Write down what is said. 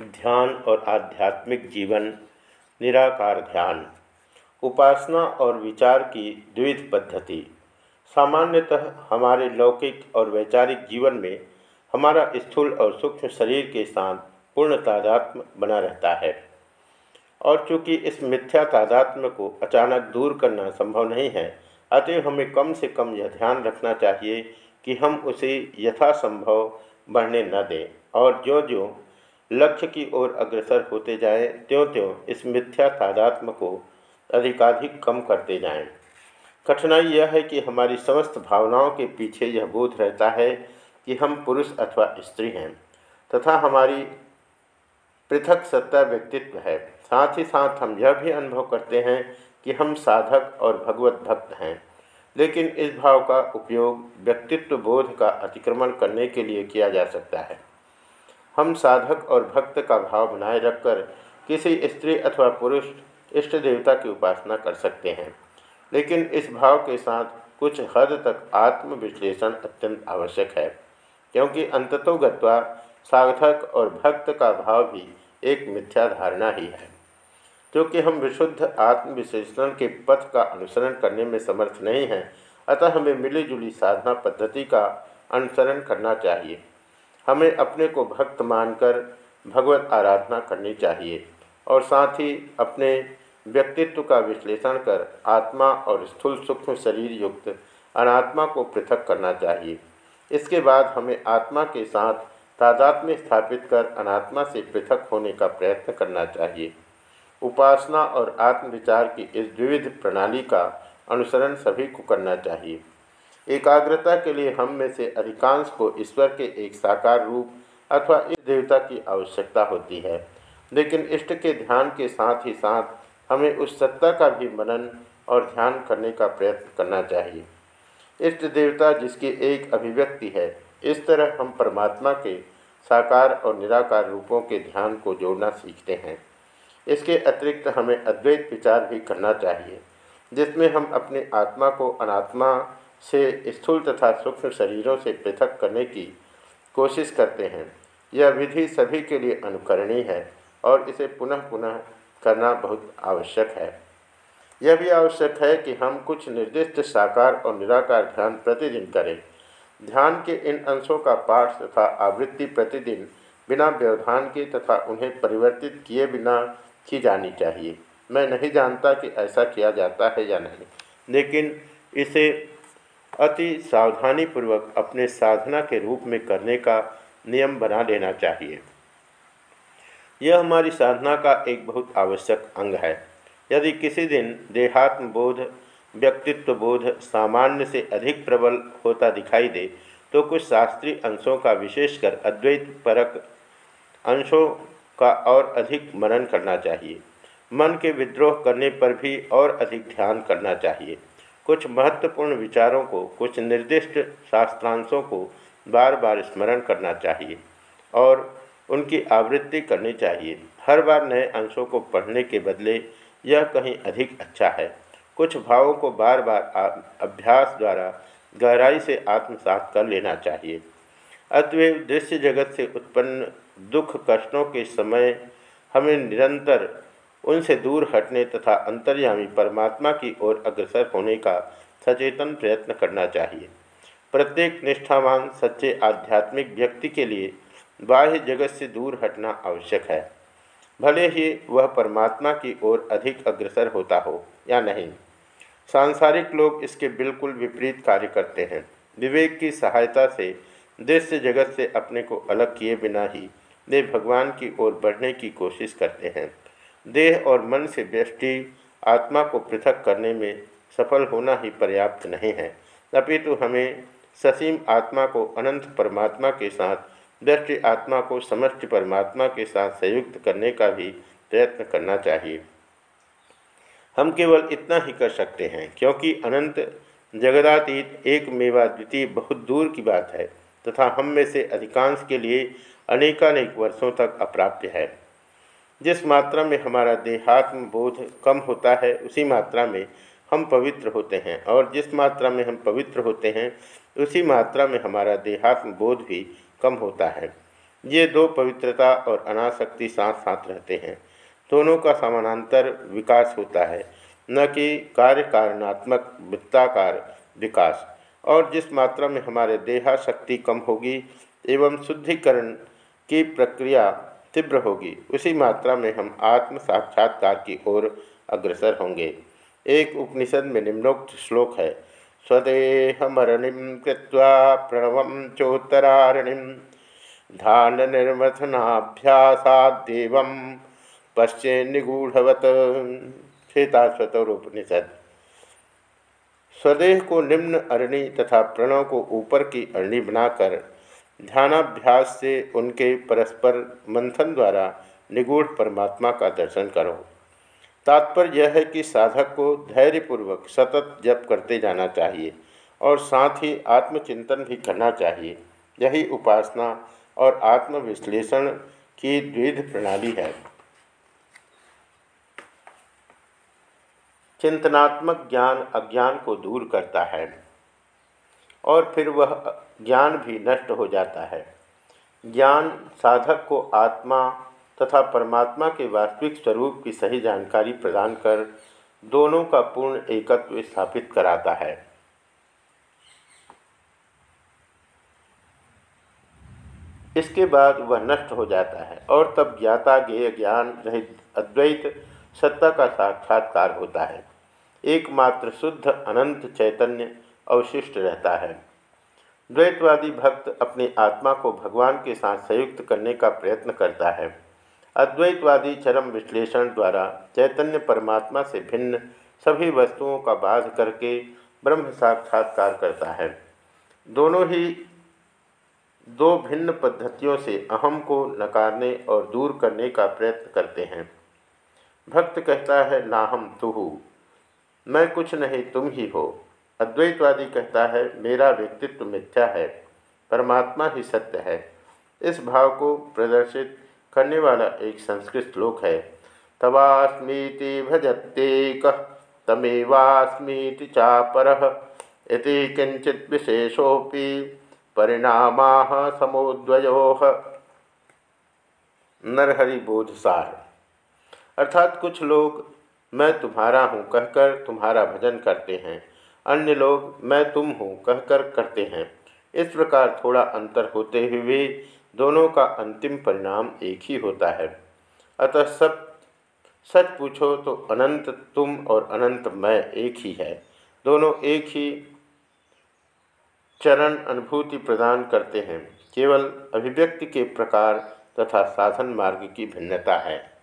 ध्यान और आध्यात्मिक जीवन, निराकार ध्यान, उपासना और विचार की द्विध पद्धति, सामान्यतः हमारे लौकिक और वैचारिक जीवन में हमारा स्थूल और सूक्ष्म शरीर के साथ पूर्ण तादात्म बना रहता है। और चूँकि इस मिथ्या तादात्म्य को अचानक दूर करना संभव नहीं है अतः हमें कम से कम यह ध्यान रखना चाहिए कि हम उसे यथासंभव बढ़ने न दें। और जो जो लक्ष्य की ओर अग्रसर होते जाएँ त्यों त्यों इस मिथ्या तादात्म को अधिकाधिक कम करते जाएँ। कठिनाई यह है कि हमारी समस्त भावनाओं के पीछे यह बोध रहता है कि हम पुरुष अथवा स्त्री हैं, तथा हमारी पृथक सत्ता व्यक्तित्व है साथ ही साथ हम यह भी अनुभव करते हैं कि हम साधक और भगवत भक्त हैं, लेकिन इस भाव का उपयोग व्यक्तित्व बोध का अतिक्रमण करने के लिए किया जा सकता है हम साधक और भक्त का भाव बनाए रखकर किसी स्त्री अथवा पुरुष इष्ट देवता की उपासना कर सकते हैं। लेकिन इस भाव के साथ कुछ हद तक आत्मविश्लेषण अत्यंत आवश्यक है, क्योंकि अंततोगत्वा साधक और भक्त का भाव भी एक मिथ्या धारणा ही है। क्योंकि हम विशुद्ध आत्मविश्लेषण के पथ का अनुसरण करने में समर्थ नहीं हैं, अतः हमें मिली जुली साधना पद्धति का अनुसरण करना चाहिए। हमें अपने को भक्त मानकर भगवत आराधना करनी चाहिए और साथ ही अपने व्यक्तित्व का विश्लेषण कर आत्मा और स्थूल सूक्ष्म शरीर युक्त अनात्मा को पृथक करना चाहिए। इसके बाद हमें आत्मा के साथ तादात्म्य स्थापित कर अनात्मा से पृथक होने का प्रयत्न करना चाहिए। उपासना और आत्मविचार की इस द्विविध प्रणाली का अनुसरण सभी को करना चाहिए। एकाग्रता के लिए हम में से अधिकांश को ईश्वर के एक साकार रूप अथवा इस देवता की आवश्यकता होती है। लेकिन इष्ट के ध्यान के साथ ही साथ हमें उस सत्ता का भी मनन और ध्यान करने का प्रयत्न करना चाहिए। इष्ट देवता जिसकी एक अभिव्यक्ति है, इस तरह हम परमात्मा के साकार और निराकार रूपों के ध्यान को जोड़ना सीखते हैं। इसके अतिरिक्त हमें अद्वैत विचार भी करना चाहिए, जिसमें हम अपने आत्मा को अनात्मा से स्थूल तथा सूक्ष्म शरीरों से पृथक करने की कोशिश करते हैं। यह विधि सभी के लिए अनुकरणीय है और इसे पुनः पुनः करना बहुत आवश्यक है। यह भी आवश्यक है कि हम कुछ निर्दिष्ट साकार और निराकार ध्यान प्रतिदिन करें। ध्यान के इन अंशों का पाठ तथा आवृत्ति प्रतिदिन बिना व्यवधान के तथा उन्हें परिवर्तित किए बिना की जानी चाहिए। मैं नहीं जानता कि ऐसा किया जाता है या नहीं, लेकिन इसे अति सावधानीपूर्वक अपने साधना के रूप में करने का नियम बना लेना चाहिए। यह हमारी साधना का एक बहुत आवश्यक अंग है। यदि किसी दिन देहात्म बोध व्यक्तित्व बोध सामान्य से अधिक प्रबल होता दिखाई दे तो कुछ शास्त्रीय अंशों का विशेषकर अद्वैत परक अंशों का और अधिक मनन करना चाहिए। मन के विद्रोह करने पर भी और अधिक ध्यान करना चाहिए। कुछ महत्वपूर्ण विचारों को, कुछ निर्दिष्ट शास्त्रांशों को बार बार स्मरण करना चाहिए और उनकी आवृत्ति करनी चाहिए। हर बार नए अंशों को पढ़ने के बदले यह कहीं अधिक अच्छा है। कुछ भावों को बार बार अभ्यास द्वारा गहराई से आत्मसात कर लेना चाहिए। अतएव दृश्य जगत से उत्पन्न दुख कष्टों के समय हमें निरंतर उनसे दूर हटने तथा अंतर्यामी परमात्मा की ओर अग्रसर होने का सचेतन प्रयत्न करना चाहिए। प्रत्येक निष्ठावान, सच्चे आध्यात्मिक व्यक्ति के लिए बाह्य जगत से दूर हटना आवश्यक है। भले ही वह परमात्मा की ओर अधिक अग्रसर होता हो या नहीं। सांसारिक लोग इसके बिल्कुल विपरीत कार्य करते हैं। विवेक की सहायता से दृश्य जगत से अपने को अलग किए बिना ही वे भगवान की ओर बढ़ने की कोशिश करते हैं। देह और मन से व्यष्टि आत्मा को पृथक करने में सफल होना ही पर्याप्त नहीं है। अपितु हमें ससीम आत्मा को अनंत परमात्मा के साथ, दृष्टि आत्मा को समष्टि परमात्मा के साथ संयुक्त करने का भी प्रयत्न करना चाहिए। हम केवल इतना ही कर सकते हैं, क्योंकि अनंत जगदातीत एक मेवा द्वितीय बहुत दूर की बात है, तथा हम में से अधिकांश के लिए अनेकानेक वर्षों तक अप्राप्य है। जिस मात्रा में हमारा देहात्म बोध कम होता है, उसी मात्रा में हम पवित्र होते हैं। और जिस मात्रा में हम पवित्र होते हैं, उसी मात्रा में हमारा देहात्म बोध भी कम होता है। ये दो पवित्रता और अनासक्ति साथ साथ रहते हैं। दोनों का समानांतर विकास होता है। न कि कार्य कारणात्मक वृत्ताकार विकास। और जिस मात्रा में हमारे देहा शक्ति कम होगी, एवं शुद्धिकरण की प्रक्रिया तीव्र होगी। उसी मात्रा में हम आत्म साक्षात्कार की ओर अग्रसर होंगे। एक उपनिषद में निम्नोक्त श्लोक है, स्वदेहमरणिं कृत्वा प्रणव चोत्तरारणिं ध्यान निर्मथनाभ्यासादेव पश्चे निगूढ़वत श्वेताश्वतरोपनिषद। स्वदेह को निम्न अरणि तथा प्रणव को ऊपर की अरणि बनाकर ध्यानाभ्यास से उनके परस्पर मंथन द्वारा निगूढ़ परमात्मा का दर्शन करो। तात्पर्य यह है कि साधक को धैर्यपूर्वक सतत जप करते जाना चाहिए और साथ ही आत्मचिंतन भी करना चाहिए। यही उपासना और आत्मविश्लेषण की द्विध प्रणाली है। चिंतनात्मक ज्ञान अज्ञान को दूर करता है और फिर वह ज्ञान भी नष्ट हो जाता है। ज्ञान साधक को आत्मा तथा परमात्मा के वास्तविक स्वरूप की सही जानकारी प्रदान कर दोनों का पूर्ण एकत्व स्थापित कराता है। इसके बाद वह नष्ट हो जाता है और तब ज्ञाता, ज्ञेय, ज्ञान रहित, अद्वैत, सत्ता का साक्षात्कार होता है। एकमात्र शुद्ध, अनंत चैतन्य अवशिष्ट रहता है। द्वैतवादी भक्त अपनी आत्मा को भगवान के साथ संयुक्त करने का प्रयत्न करता है। अद्वैतवादी चरम विश्लेषण द्वारा चैतन्य परमात्मा से भिन्न सभी वस्तुओं का बाध करके ब्रह्म साक्षात्कार करता है। दोनों ही दो भिन्न पद्धतियों से अहम को नकारने और दूर करने का प्रयत्न करते हैं। भक्त कहता है ना हम तुहु, मैं कुछ नहीं, तुम ही हो। अद्वैतवादी कहता है, मेरा व्यक्तित्व मिथ्या है, परमात्मा ही सत्य है। इस भाव को प्रदर्शित करने वाला एक संस्कृत श्लोक है। तवास्मीति भजते कह तमेवास्मीति चापर, इति किंचित विशेषोपि परिणाम समोद्वयो। नरहरि बोधसार। अर्थात कुछ लोग, मैं तुम्हारा हूँ कहकर तुम्हारा भजन करते हैं। अन्य लोग, मैं तुम हूँ, कहकर करते हैं। इस प्रकार थोड़ा अंतर होते हुए भी दोनों का अंतिम परिणाम एक ही होता है। अतः सब सच पूछो तो अनंत तुम और अनंत मैं एक ही है। दोनों एक ही चरण अनुभूति प्रदान करते हैं। केवल अभिव्यक्ति के प्रकार तथा साधन मार्ग की भिन्नता है।